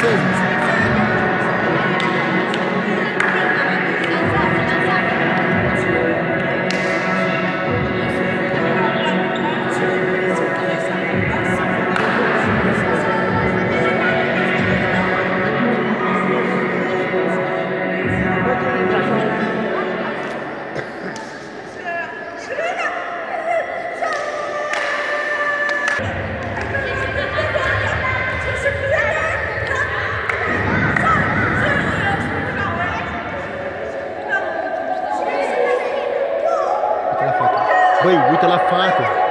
decisions. Băi, uite la!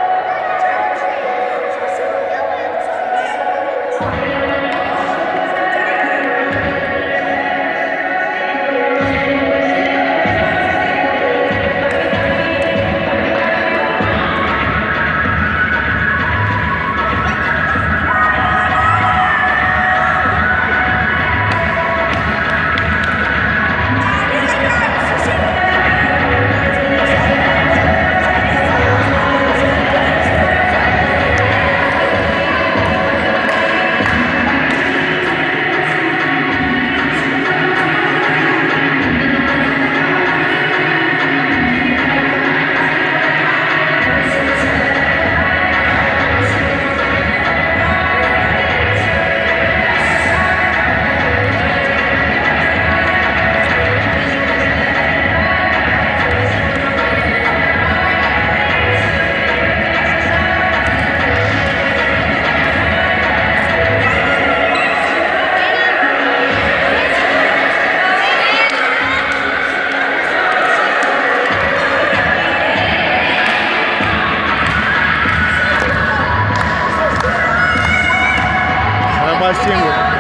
Greenwood.